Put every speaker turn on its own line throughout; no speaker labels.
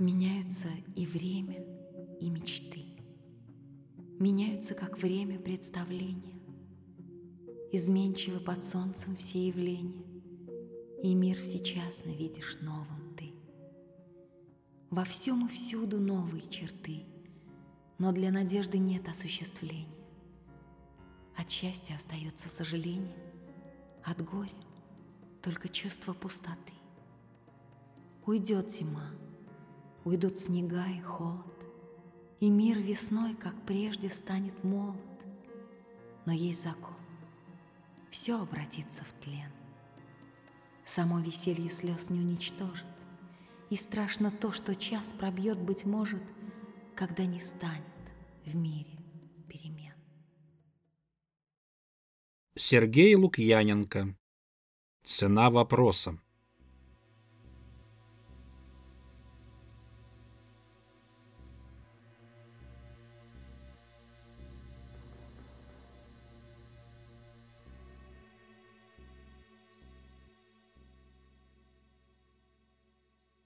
Меняются и время, и мечты. Меняются, как время представления. Изменчивы под солнцем все явления, И мир всечасно видишь новым ты. Во всем и всюду новые черты, Но для надежды нет осуществления. От счастья остается сожаление, От горя только чувство пустоты. Уйдет зима, Уйдут снега и холод, И мир весной, как прежде, станет молод. Но есть закон, все обратится в тлен. Само веселье слез не уничтожит, И страшно то, что час пробьет, быть может, Когда не станет в мире перемен.
Сергей Лукьяненко. Цена вопроса.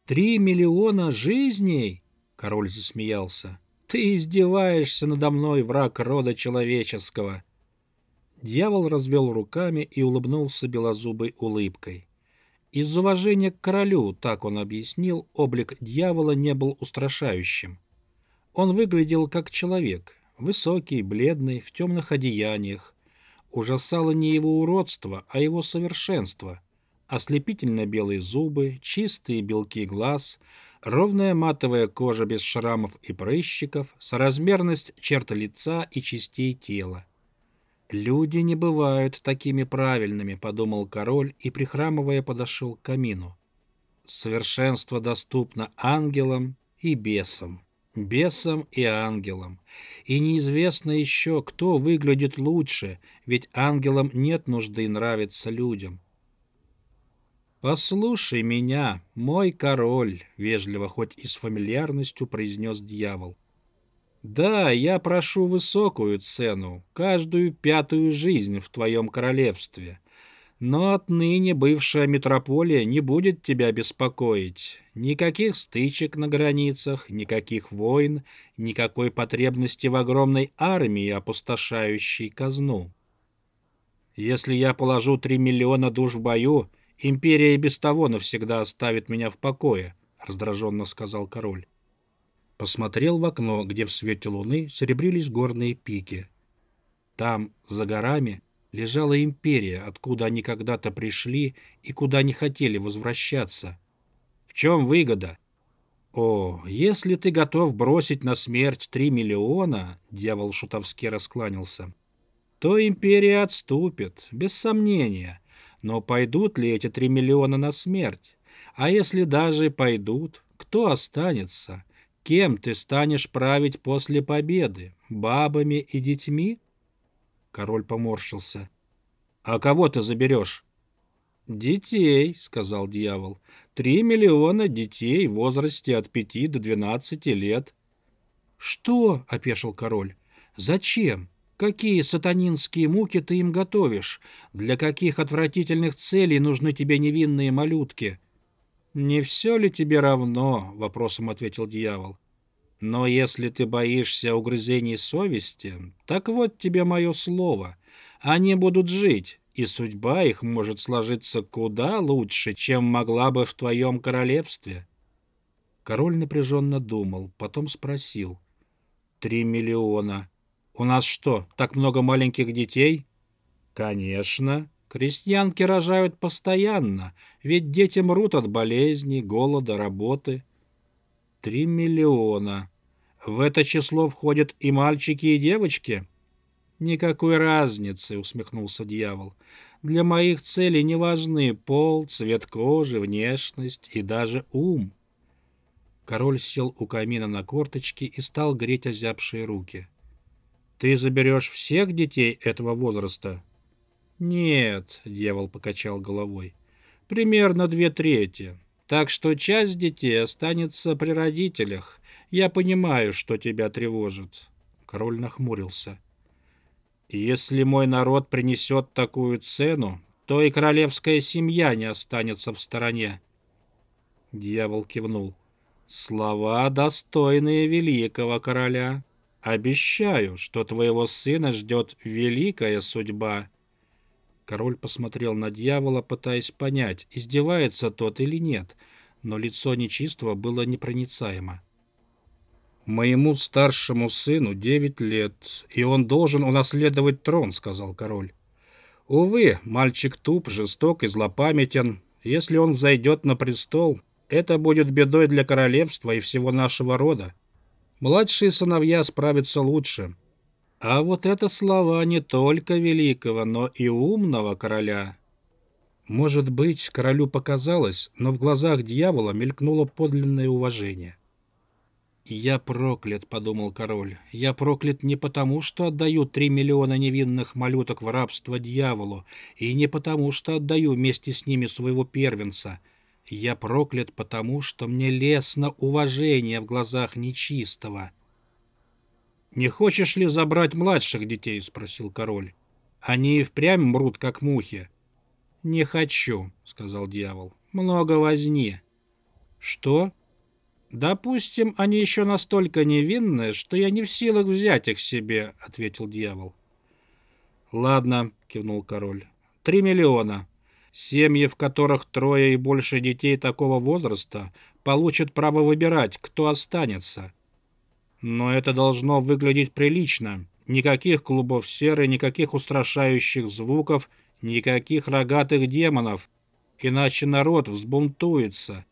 «Три миллиона жизней?» — король засмеялся. «Ты издеваешься надо мной, враг рода человеческого!» Дьявол развел руками и улыбнулся белозубой улыбкой. Из уважения к королю, так он объяснил, облик дьявола не был устрашающим. Он выглядел как человек, высокий, бледный, в темных одеяниях. Ужасало не его уродство, а его совершенство ослепительно белые зубы, чистые белки глаз, ровная матовая кожа без шрамов и прыщиков, соразмерность черт лица и частей тела. «Люди не бывают такими правильными», — подумал король и, прихрамывая, подошел к камину. «Совершенство доступно ангелам и бесам, бесам и ангелам. И неизвестно еще, кто выглядит лучше, ведь ангелам нет нужды нравиться людям. «Послушай меня, мой король», — вежливо, хоть и с фамильярностью произнес дьявол. «Да, я прошу высокую цену, каждую пятую жизнь в твоем королевстве. Но отныне бывшая метрополия не будет тебя беспокоить. Никаких стычек на границах, никаких войн, никакой потребности в огромной армии, опустошающей казну. Если я положу три миллиона душ в бою, — «Империя и без того навсегда оставит меня в покое», — раздраженно сказал король. Посмотрел в окно, где в свете луны серебрились горные пики. Там, за горами, лежала империя, откуда они когда-то пришли и куда не хотели возвращаться. В чем выгода? О, если ты готов бросить на смерть три миллиона, дьявол шутовски раскланялся, то империя отступит, без сомнения. Но пойдут ли эти три миллиона на смерть? А если даже пойдут, кто останется? Кем ты станешь править после победы? Бабами и детьми? Король поморщился. А кого ты заберешь? «Детей», — сказал дьявол. «Три миллиона детей в возрасте от пяти до двенадцати лет». «Что?» — опешил король. «Зачем? Какие сатанинские муки ты им готовишь? Для каких отвратительных целей нужны тебе невинные малютки? Не все ли тебе равно? Вопросом ответил дьявол. Но если ты боишься угрызений совести, так вот тебе мое слово. Они будут жить, и судьба их может сложиться куда лучше, чем могла бы в твоем королевстве. Король напряженно думал, потом спросил. «Три миллиона. У нас что, так много маленьких детей? Конечно. Крестьянки рожают постоянно, ведь дети мрут от болезней, голода, работы. Три миллиона. В это число входят и мальчики, и девочки? Никакой разницы, усмехнулся дьявол. Для моих целей не важны пол, цвет кожи, внешность и даже ум. Король сел у камина на корточки и стал греть озябшие руки. Ты заберешь всех детей этого возраста? Нет, дьявол покачал головой. Примерно две трети. Так что часть детей останется при родителях. Я понимаю, что тебя тревожит. Король нахмурился. Если мой народ принесет такую цену, то и королевская семья не останется в стороне. Дьявол кивнул. Слова, достойные великого короля. Обещаю, что твоего сына ждет великая судьба. Король посмотрел на дьявола, пытаясь понять, издевается тот или нет, но лицо нечистого было непроницаемо. «Моему старшему сыну девять лет, и он должен унаследовать трон», — сказал король. «Увы, мальчик туп, жесток и злопамятен. Если он взойдет на престол, это будет бедой для королевства и всего нашего рода. Младшие сыновья справятся лучше. А вот это слова не только великого, но и умного короля». Может быть, королю показалось, но в глазах дьявола мелькнуло подлинное уважение. «Я проклят», — подумал король. «Я проклят не потому, что отдаю три миллиона невинных малюток в рабство дьяволу, и не потому, что отдаю вместе с ними своего первенца. Я проклят потому, что мне лестно уважение в глазах нечистого». «Не хочешь ли забрать младших детей?» — спросил король. «Они и впрямь мрут, как мухи». «Не хочу», — сказал дьявол. «Много возни». «Что?» «Допустим, они еще настолько невинны, что я не в силах взять их себе», — ответил дьявол. «Ладно», — кивнул король. «Три миллиона. Семьи, в которых трое и больше детей такого возраста, получат право выбирать, кто останется. Но это должно выглядеть прилично. Никаких клубов серы, никаких устрашающих звуков, никаких рогатых демонов. Иначе народ взбунтуется».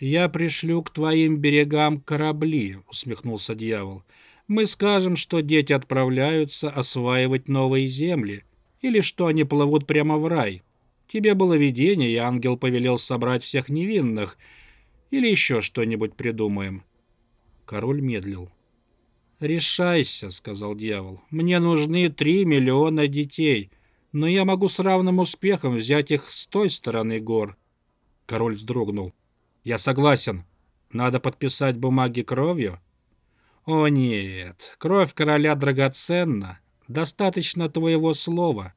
«Я пришлю к твоим берегам корабли», — усмехнулся дьявол. «Мы скажем, что дети отправляются осваивать новые земли, или что они плывут прямо в рай. Тебе было видение, и ангел повелел собрать всех невинных, или еще что-нибудь придумаем». Король медлил. «Решайся», — сказал дьявол. «Мне нужны три миллиона детей, но я могу с равным успехом взять их с той стороны гор». Король вздрогнул. Я согласен. Надо подписать бумаги кровью? О нет, кровь короля драгоценна. Достаточно твоего слова.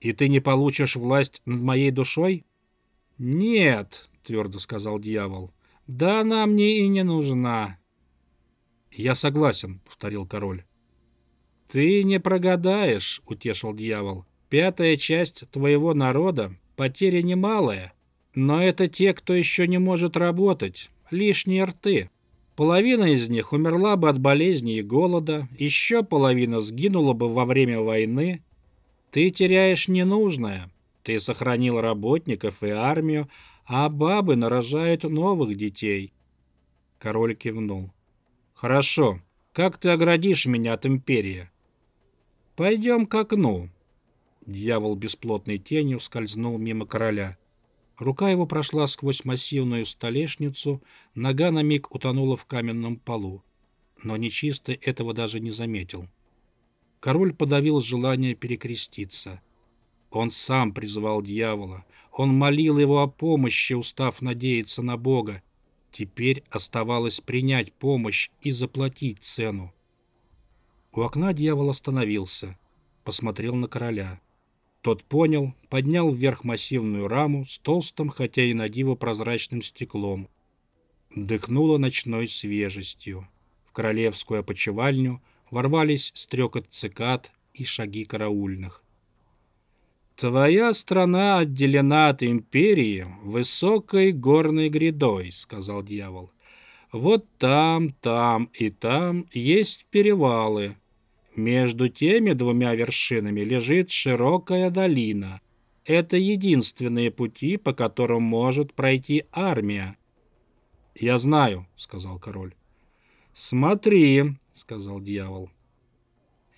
И ты не получишь власть над моей душой? Нет, твердо сказал дьявол. Да она мне и не нужна. Я согласен, повторил король. Ты не прогадаешь, утешил дьявол. Пятая часть твоего народа — потеря немалая. Но это те, кто еще не может работать, лишние рты. Половина из них умерла бы от болезни и голода, еще половина сгинула бы во время войны. Ты теряешь ненужное. Ты сохранил работников и армию, а бабы нарожают новых детей. Король кивнул. Хорошо. Как ты оградишь меня от империи? Пойдем к окну. Дьявол бесплотной тенью скользнул мимо короля. Рука его прошла сквозь массивную столешницу, нога на миг утонула в каменном полу. Но нечистый этого даже не заметил. Король подавил желание перекреститься. Он сам призывал дьявола. Он молил его о помощи, устав надеяться на Бога. Теперь оставалось принять помощь и заплатить цену. У окна дьявол остановился, посмотрел на короля. Тот понял, поднял вверх массивную раму с толстым, хотя и на диво прозрачным стеклом. Дыхнуло ночной свежестью. В королевскую опочивальню ворвались стрекот цикад и шаги караульных. «Твоя страна отделена от империи высокой горной грядой», — сказал дьявол. «Вот там, там и там есть перевалы, между теми двумя вершинами лежит широкая долина. Это единственные пути, по которым может пройти армия. «Я знаю», — сказал король. «Смотри», — сказал дьявол.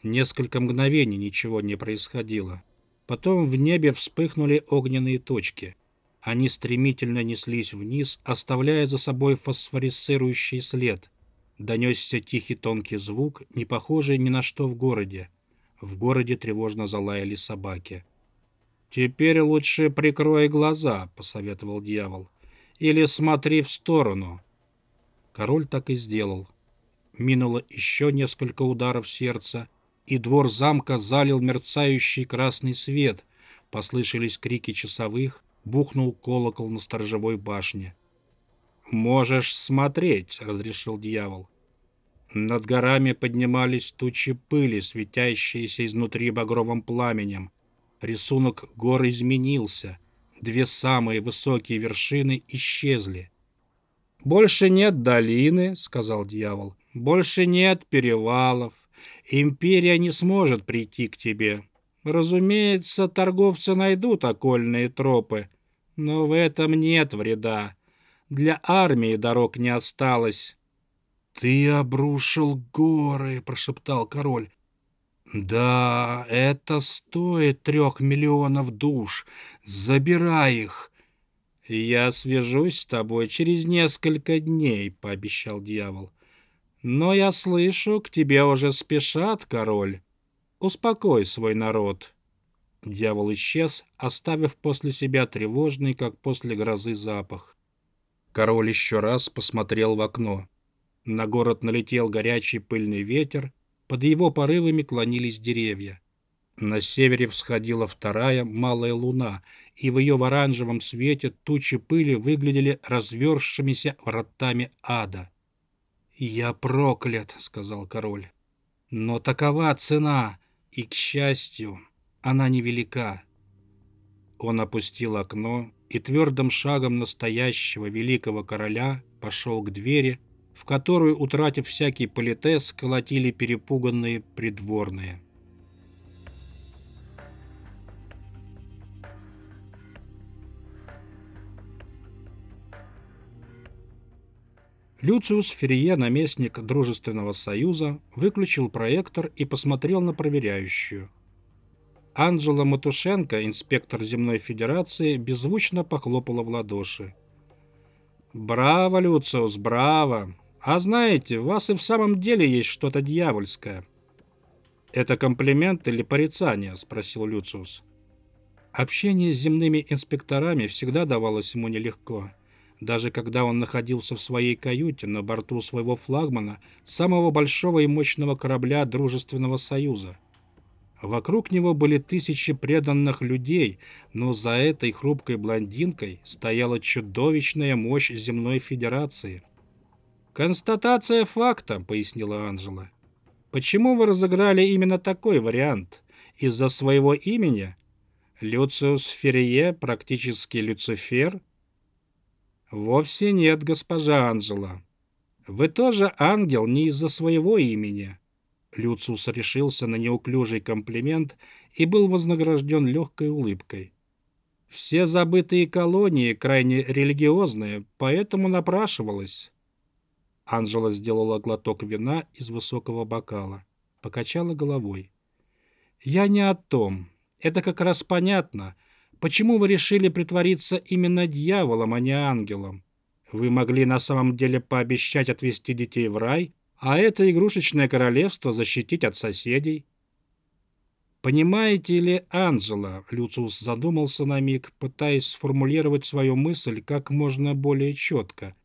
Несколько мгновений ничего не происходило. Потом в небе вспыхнули огненные точки. Они стремительно неслись вниз, оставляя за собой фосфорисцирующий след донесся тихий тонкий звук, не похожий ни на что в городе. В городе тревожно залаяли собаки. «Теперь лучше прикрой глаза», — посоветовал дьявол. «Или смотри в сторону». Король так и сделал. Минуло еще несколько ударов сердца, и двор замка залил мерцающий красный свет. Послышались крики часовых, бухнул колокол на сторожевой башне. «Можешь смотреть», — разрешил дьявол. Над горами поднимались тучи пыли, светящиеся изнутри багровым пламенем. Рисунок гор изменился. Две самые высокие вершины исчезли. «Больше нет долины», — сказал дьявол. «Больше нет перевалов. Империя не сможет прийти к тебе. Разумеется, торговцы найдут окольные тропы, но в этом нет вреда. Для армии дорог не осталось».
«Ты обрушил горы», — прошептал король. «Да, это стоит трех миллионов душ. Забирай их».
«Я свяжусь с тобой через несколько дней», — пообещал дьявол. «Но я слышу, к тебе уже спешат, король. Успокой свой народ». Дьявол исчез, оставив после себя тревожный, как после грозы, запах. Король еще раз посмотрел в окно. На город налетел горячий пыльный ветер, под его порывами клонились деревья. На севере всходила вторая малая луна, и в ее оранжевом свете тучи пыли выглядели развершимися вратами ада. «Я проклят», — сказал король. «Но такова цена, и, к счастью, она невелика». Он опустил окно и твердым шагом настоящего великого короля пошел к двери, в которую, утратив всякий политес, колотили перепуганные придворные. Люциус Ферье, наместник Дружественного Союза, выключил проектор и посмотрел на проверяющую. Анджела Матушенко, инспектор Земной Федерации, беззвучно похлопала в ладоши. «Браво, Люциус, браво! А знаете, в вас и в самом деле есть что-то дьявольское». «Это комплимент или порицание?» – спросил Люциус. Общение с земными инспекторами всегда давалось ему нелегко. Даже когда он находился в своей каюте на борту своего флагмана, самого большого и мощного корабля Дружественного Союза. Вокруг него были тысячи преданных людей, но за этой хрупкой блондинкой стояла чудовищная мощь Земной Федерации – «Констатация факта», — пояснила Анжела. «Почему вы разыграли именно такой вариант? Из-за своего имени? Люциус Феррие практически Люцифер?» «Вовсе нет, госпожа Анжела. Вы тоже ангел не из-за своего имени». Люциус решился на неуклюжий комплимент и был вознагражден легкой улыбкой. «Все забытые колонии крайне религиозные, поэтому напрашивалось». Анжела сделала глоток вина из высокого бокала. Покачала головой. «Я не о том. Это как раз понятно. Почему вы решили притвориться именно дьяволом, а не ангелом? Вы могли на самом деле пообещать отвезти детей в рай, а это игрушечное королевство защитить от соседей». «Понимаете ли, Анжела?» — Люциус задумался на миг, пытаясь сформулировать свою мысль как можно более четко —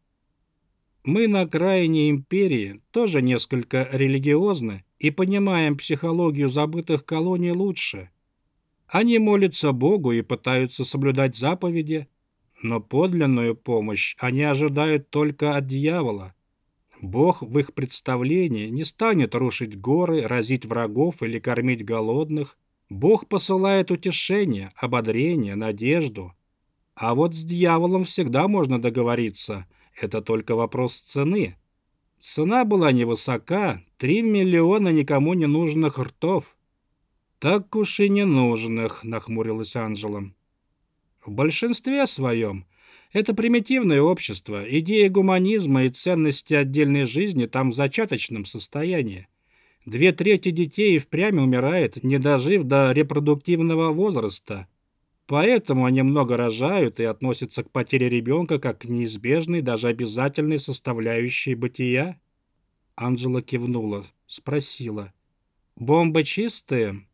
мы на окраине империи тоже несколько религиозны и понимаем психологию забытых колоний лучше. Они молятся Богу и пытаются соблюдать заповеди, но подлинную помощь они ожидают только от дьявола. Бог в их представлении не станет рушить горы, разить врагов или кормить голодных. Бог посылает утешение, ободрение, надежду. А вот с дьяволом всегда можно договориться – это только вопрос цены. Цена была невысока, три миллиона никому не нужных ртов. Так уж и не нужных, нахмурилась Анжела. В большинстве своем это примитивное общество, идея гуманизма и ценности отдельной жизни там в зачаточном состоянии. Две трети детей впрямь умирает, не дожив до репродуктивного возраста. Поэтому они много рожают и относятся к потере ребенка как к неизбежной, даже обязательной составляющей бытия. Анжела кивнула, спросила. «Бомбы чистые?»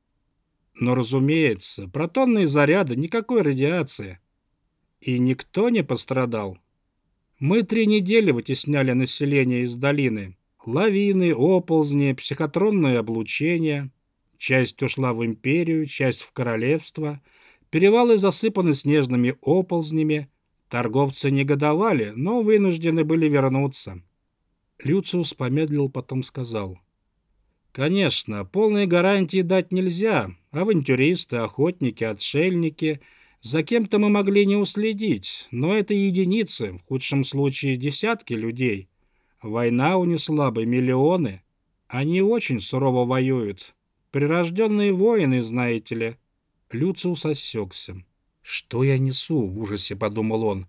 «Но, разумеется, протонные заряды, никакой радиации. И никто не пострадал. Мы три недели вытесняли население из долины. Лавины, оползни, психотронное облучение. Часть ушла в империю, часть в королевство — Перевалы засыпаны снежными оползнями. Торговцы негодовали, но вынуждены были вернуться. Люциус помедлил, потом сказал. «Конечно, полной гарантии дать нельзя. Авантюристы, охотники, отшельники. За кем-то мы могли не уследить, но это единицы, в худшем случае десятки людей. Война унесла бы миллионы. Они очень сурово воюют. Прирожденные воины, знаете ли». Люциус осекся. «Что я несу?» — в ужасе подумал он.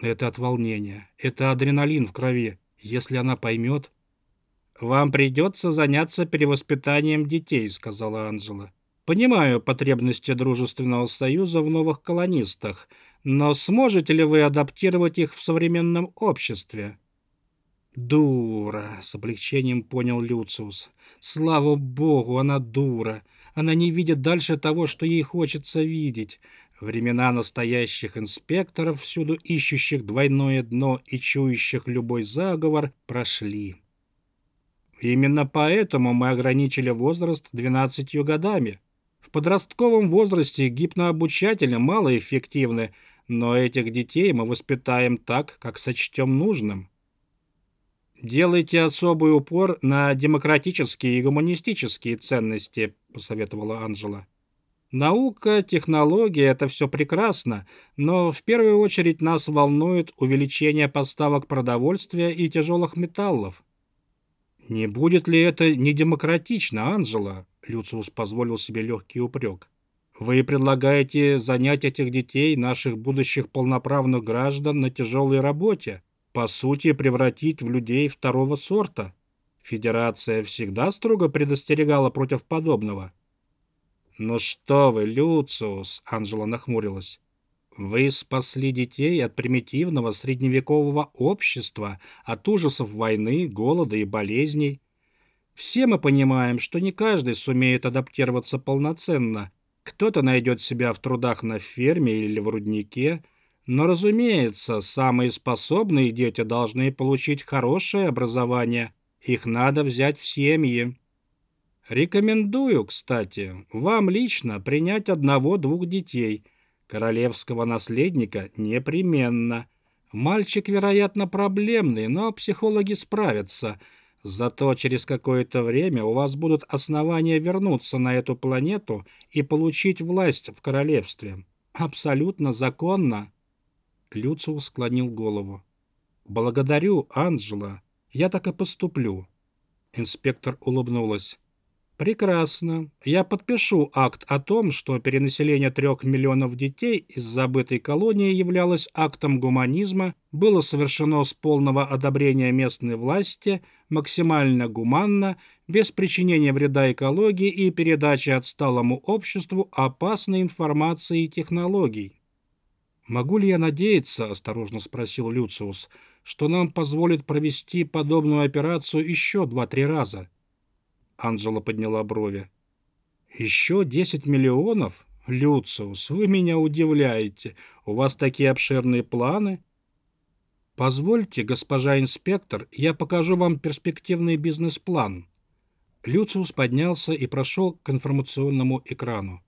«Это от волнения. Это адреналин в крови. Если она поймет...» «Вам придется заняться перевоспитанием детей», — сказала Анжела. «Понимаю потребности дружественного союза в новых колонистах, но сможете ли вы адаптировать их в современном обществе?» «Дура!» — с облегчением понял Люциус. «Слава богу, она дура! Она не видит дальше того, что ей хочется видеть. Времена настоящих инспекторов, всюду ищущих двойное дно и чующих любой заговор, прошли. Именно поэтому мы ограничили возраст 12 годами. В подростковом возрасте гипнообучатели малоэффективны, но этих детей мы воспитаем так, как сочтем нужным. «Делайте особый упор на демократические и гуманистические ценности», — посоветовала Анжела. Наука, технология — это все прекрасно, но в первую очередь нас волнует увеличение поставок продовольствия и тяжелых металлов. «Не будет ли это недемократично, Анжела?» Люциус позволил себе легкий упрек. «Вы предлагаете занять этих детей, наших будущих полноправных граждан, на тяжелой работе, по сути, превратить в людей второго сорта. Федерация всегда строго предостерегала против подобного». «Ну что вы, Люциус!» — Анжела нахмурилась. «Вы спасли детей от примитивного средневекового общества, от ужасов войны, голода и болезней. Все мы понимаем, что не каждый сумеет адаптироваться полноценно. Кто-то найдет себя в трудах на ферме или в руднике, но, разумеется, самые способные дети должны получить хорошее образование. Их надо взять в семьи». Рекомендую, кстати, вам лично принять одного-двух детей. Королевского наследника непременно. Мальчик, вероятно, проблемный, но психологи справятся. Зато через какое-то время у вас будут основания вернуться на эту планету и получить власть в королевстве. Абсолютно законно. Люциус склонил голову. «Благодарю, Анджела. Я так и поступлю». Инспектор улыбнулась. Прекрасно. Я подпишу акт о том, что перенаселение трех миллионов детей из забытой колонии являлось актом гуманизма, было совершено с полного одобрения местной власти, максимально гуманно, без причинения вреда экологии и передачи отсталому обществу опасной информации и технологий. «Могу ли я надеяться, — осторожно спросил Люциус, — что нам позволит провести подобную операцию еще два-три раза?» Анжела подняла брови. «Еще десять миллионов? Люциус, вы меня удивляете. У вас такие обширные планы?» «Позвольте, госпожа инспектор, я покажу вам перспективный бизнес-план». Люциус поднялся и прошел к информационному экрану.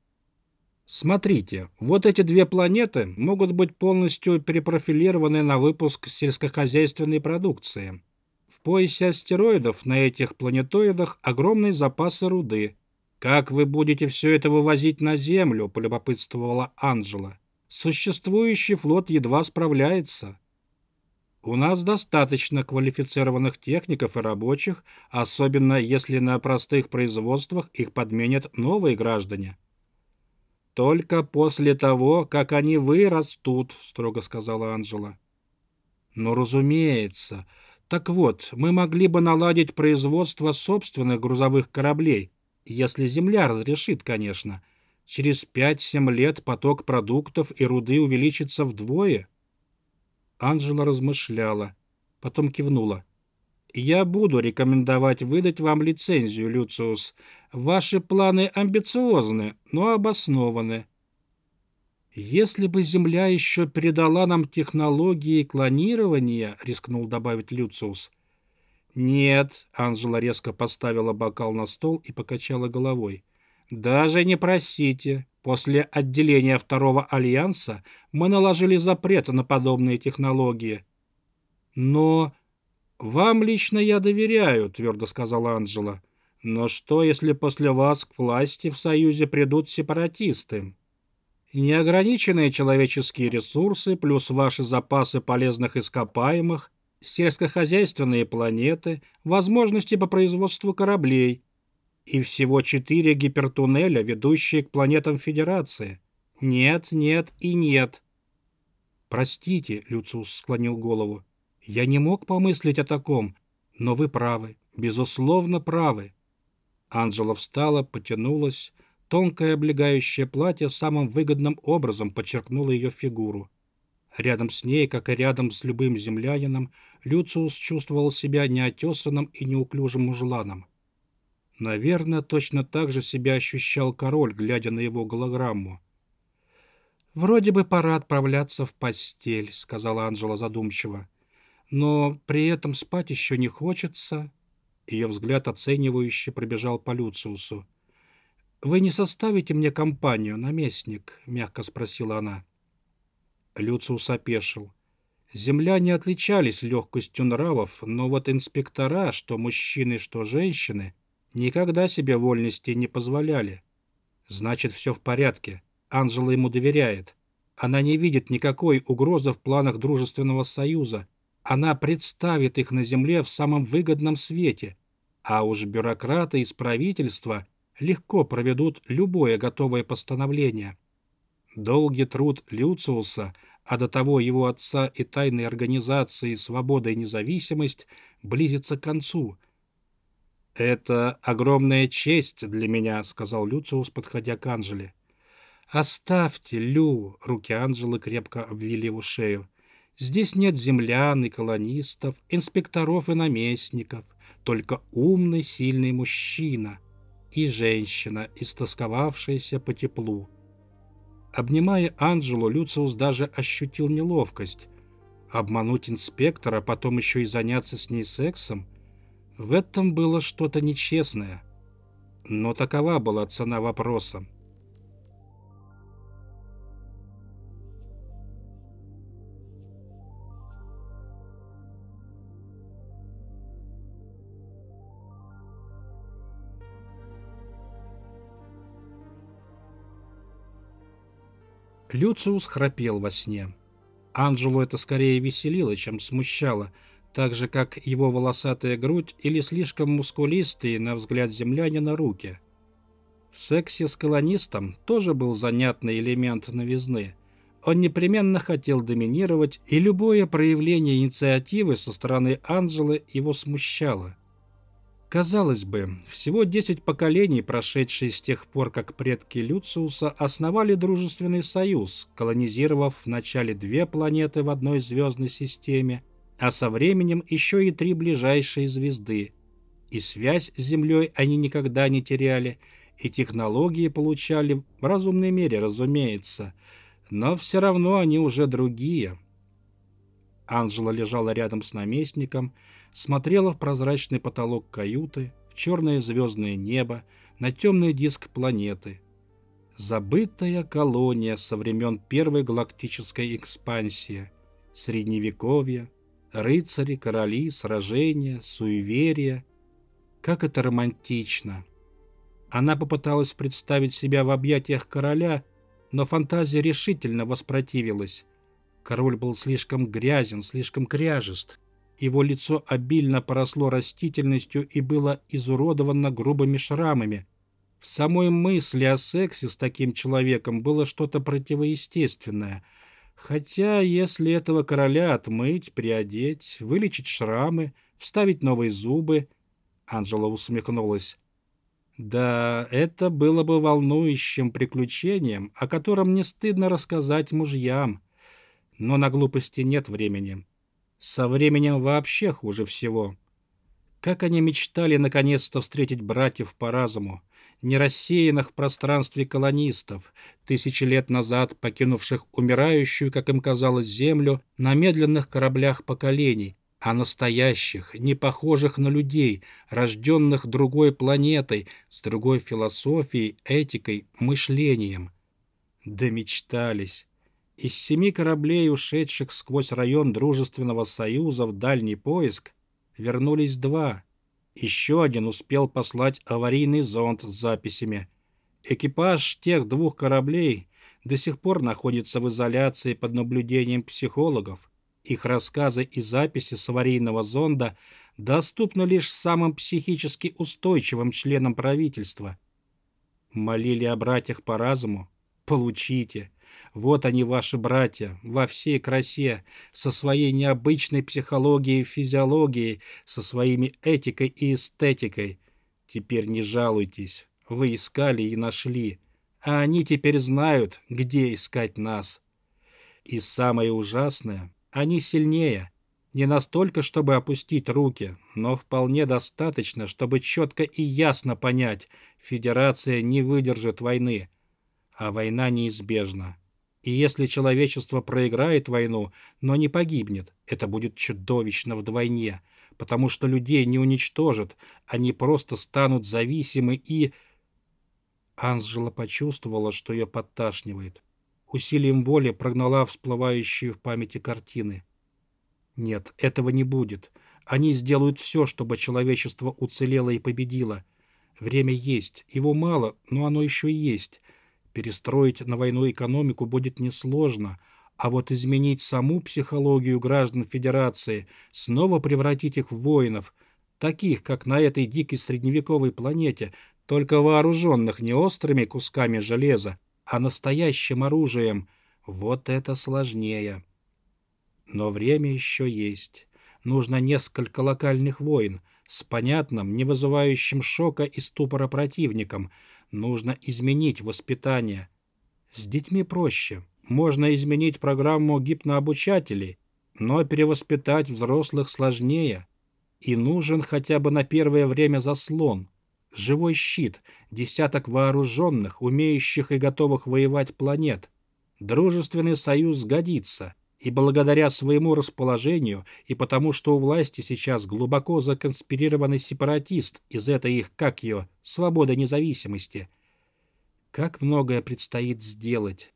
Смотрите, вот эти две планеты могут быть полностью перепрофилированы на выпуск сельскохозяйственной продукции. В поясе астероидов на этих планетоидах огромные запасы руды. «Как вы будете все это вывозить на Землю?» – полюбопытствовала Анжела. «Существующий флот едва справляется». У нас достаточно квалифицированных техников и рабочих, особенно если на простых производствах их подменят новые граждане. Только после того, как они вырастут, строго сказала Анжела. Но, разумеется, так вот, мы могли бы наладить производство собственных грузовых кораблей, если Земля разрешит, конечно. Через 5-7 лет поток продуктов и руды увеличится вдвое. Анжела размышляла, потом кивнула. «Я буду рекомендовать выдать вам лицензию, Люциус. Ваши планы амбициозны, но обоснованы. «Если бы Земля еще передала нам технологии клонирования», — рискнул добавить Люциус. «Нет», — Анжела резко поставила бокал на стол и покачала головой. «Даже не просите. После отделения Второго Альянса мы наложили запрет на подобные технологии. Но вам лично я доверяю, твердо сказала Анджела. Но что, если после вас к власти в Союзе придут сепаратисты? Неограниченные человеческие ресурсы плюс ваши запасы полезных ископаемых, сельскохозяйственные планеты, возможности по производству кораблей и всего четыре гипертуннеля, ведущие к планетам Федерации. Нет, нет и нет. Простите, Люциус склонил голову. Я не мог помыслить о таком, но вы правы, безусловно правы. Анжела встала, потянулась. Тонкое облегающее платье самым выгодным образом подчеркнуло ее фигуру. Рядом с ней, как и рядом с любым землянином, Люциус чувствовал себя неотесанным и неуклюжим мужланом. Наверное, точно так же себя ощущал король, глядя на его голограмму. «Вроде бы пора отправляться в постель», — сказала Анжела задумчиво. «Но при этом спать еще не хочется». Ее взгляд оценивающе пробежал по Люциусу. «Вы не составите мне компанию, наместник?» — мягко спросила она. Люциус опешил. Земляне отличались легкостью нравов, но вот инспектора, что мужчины, что женщины, никогда себе вольности не позволяли. Значит, все в порядке. Анжела ему доверяет. Она не видит никакой угрозы в планах дружественного союза. Она представит их на земле в самом выгодном свете. А уж бюрократы из правительства легко проведут любое готовое постановление. Долгий труд Люциуса, а до того его отца и тайной организации «Свобода и независимость» близится к концу. «Это огромная честь для меня», — сказал Люциус, подходя к Анжеле. «Оставьте, Лю!» — руки Анжелы крепко обвили его шею. «Здесь нет землян и колонистов, инспекторов и наместников, только умный, сильный мужчина и женщина, истосковавшаяся по теплу». Обнимая Анжелу, Люциус даже ощутил неловкость. Обмануть инспектора, потом еще и заняться с ней сексом — в этом было что-то нечестное. Но такова была цена вопроса. Люциус храпел во сне. Анжелу это скорее веселило, чем смущало – так же, как его волосатая грудь или слишком мускулистые, на взгляд землянина, руки. В сексе с колонистом тоже был занятный элемент новизны. Он непременно хотел доминировать, и любое проявление инициативы со стороны Анджелы его смущало. Казалось бы, всего 10 поколений, прошедшие с тех пор, как предки Люциуса основали дружественный союз, колонизировав вначале две планеты в одной звездной системе, а со временем еще и три ближайшие звезды. И связь с Землей они никогда не теряли, и технологии получали в разумной мере, разумеется, но все равно они уже другие. Анжела лежала рядом с наместником, смотрела в прозрачный потолок каюты, в черное звездное небо, на темный диск планеты. Забытая колония со времен первой галактической экспансии, средневековья, Рыцари, короли, сражения, суеверия. Как это романтично. Она попыталась представить себя в объятиях короля, но фантазия решительно воспротивилась. Король был слишком грязен, слишком кряжест. Его лицо обильно поросло растительностью и было изуродовано грубыми шрамами. В самой мысли о сексе с таким человеком было что-то противоестественное — Хотя, если этого короля отмыть, приодеть, вылечить шрамы, вставить новые зубы... Анжела усмехнулась. Да, это было бы волнующим приключением, о котором не стыдно рассказать мужьям. Но на глупости нет времени. Со временем вообще хуже всего. Как они мечтали наконец-то встретить братьев по разуму не рассеянных в пространстве колонистов, тысячи лет назад покинувших умирающую, как им казалось, землю на медленных кораблях поколений, а настоящих, не похожих на людей, рожденных другой планетой, с другой философией, этикой, мышлением. Да мечтались. Из семи кораблей, ушедших сквозь район Дружественного Союза в дальний поиск, вернулись два. Еще один успел послать аварийный зонд с записями. Экипаж тех двух кораблей до сих пор находится в изоляции под наблюдением психологов. Их рассказы и записи с аварийного зонда доступны лишь самым психически устойчивым членам правительства. Молили о братьях по разуму? Получите. Вот они, ваши братья, во всей красе, со своей необычной психологией и физиологией, со своими этикой и эстетикой. Теперь не жалуйтесь, вы искали и нашли, а они теперь знают, где искать нас. И самое ужасное, они сильнее. Не настолько, чтобы опустить руки, но вполне достаточно, чтобы четко и ясно понять, Федерация не выдержит войны, а война неизбежна. И если человечество проиграет войну, но не погибнет, это будет чудовищно вдвойне, потому что людей не уничтожат, они просто станут зависимы и... Анжела почувствовала, что ее подташнивает. Усилием воли прогнала всплывающие в памяти картины. Нет, этого не будет. Они сделают все, чтобы человечество уцелело и победило. Время есть. Его мало, но оно еще есть. Перестроить на войну экономику будет несложно, а вот изменить саму психологию граждан Федерации, снова превратить их в воинов, таких, как на этой дикой средневековой планете, только вооруженных не острыми кусками железа, а настоящим оружием, вот это сложнее. Но время еще есть. Нужно несколько локальных войн с понятным, не вызывающим шока и ступора противником – Нужно изменить воспитание. С детьми проще. Можно изменить программу гипнообучателей, но перевоспитать взрослых сложнее. И нужен хотя бы на первое время заслон. Живой щит, десяток вооруженных, умеющих и готовых воевать планет. Дружественный союз годится. И благодаря своему расположению, и потому что у власти сейчас глубоко законспирированный сепаратист из этой их, как ее, свободы независимости. Как многое предстоит сделать.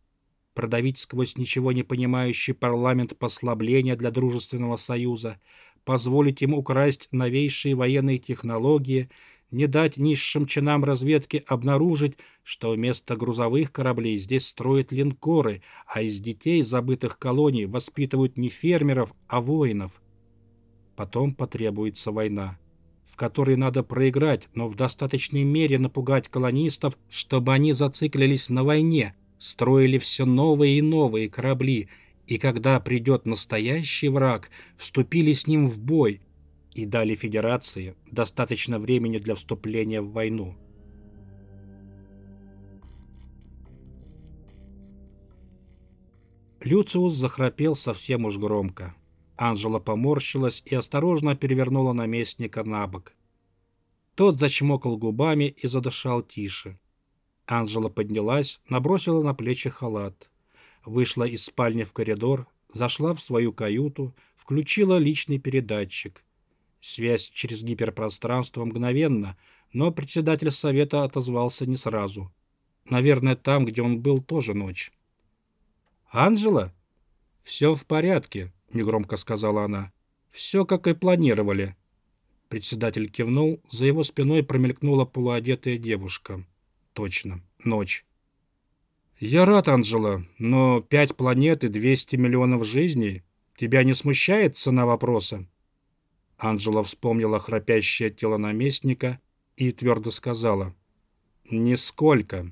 Продавить сквозь ничего не понимающий парламент послабления для дружественного союза, позволить им украсть новейшие военные технологии, не дать низшим чинам разведки обнаружить, что вместо грузовых кораблей здесь строят линкоры, а из детей забытых колоний воспитывают не фермеров, а воинов. Потом потребуется война, в которой надо проиграть, но в достаточной мере напугать колонистов, чтобы они зациклились на войне, строили все новые и новые корабли, и когда придет настоящий враг, вступили с ним в бой – и дали Федерации достаточно времени для вступления в войну. Люциус захрапел совсем уж громко. Анжела поморщилась и осторожно перевернула наместника на бок. Тот зачмокал губами и задышал тише. Анжела поднялась, набросила на плечи халат. Вышла из спальни в коридор, зашла в свою каюту, включила личный передатчик. Связь через гиперпространство мгновенно, но председатель совета отозвался не сразу. Наверное, там, где он был, тоже ночь. «Анжела?» «Все в порядке», — негромко сказала она. «Все, как и планировали». Председатель кивнул, за его спиной промелькнула полуодетая девушка. «Точно, ночь». «Я рад, Анжела, но пять планет и 200 миллионов жизней. Тебя не смущает цена вопроса?» Анжела вспомнила храпящее тело наместника и твердо сказала. «Нисколько.